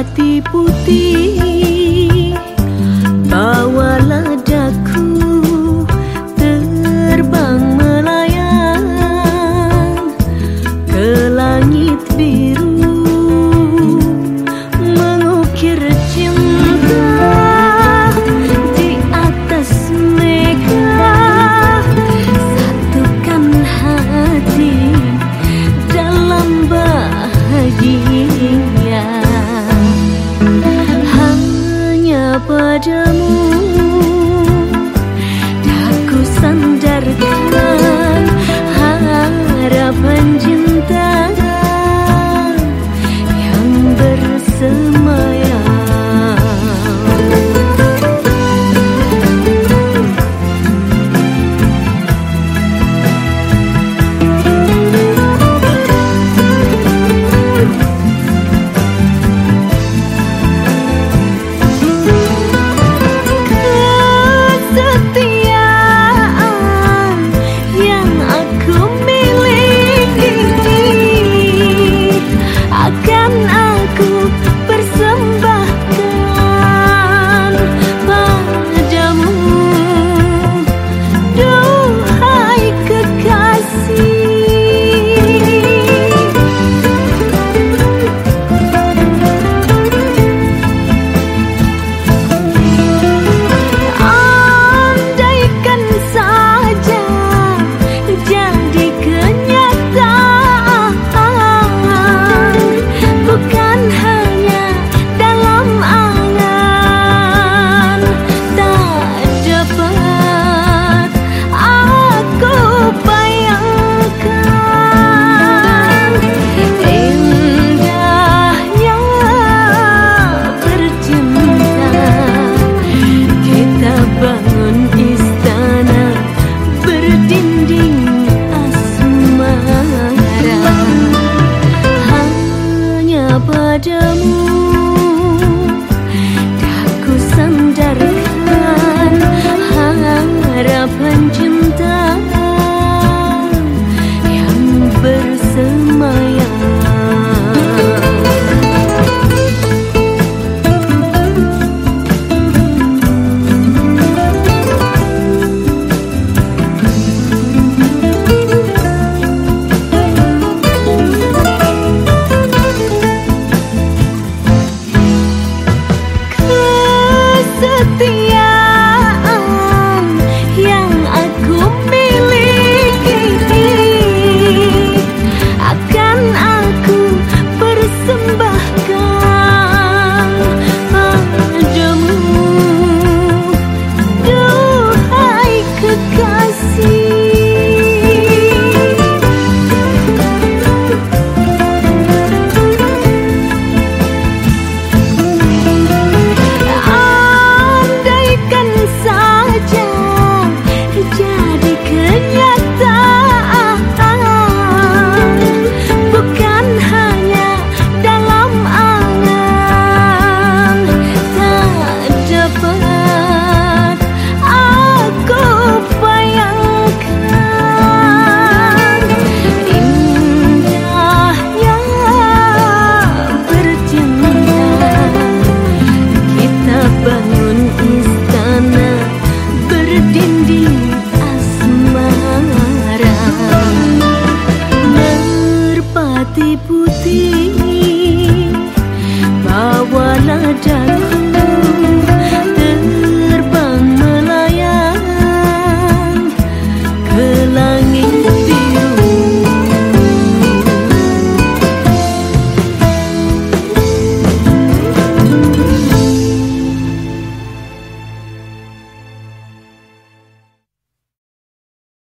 hati putih. Bawalah daku terbang melayang Ke langit biru mengukir tem see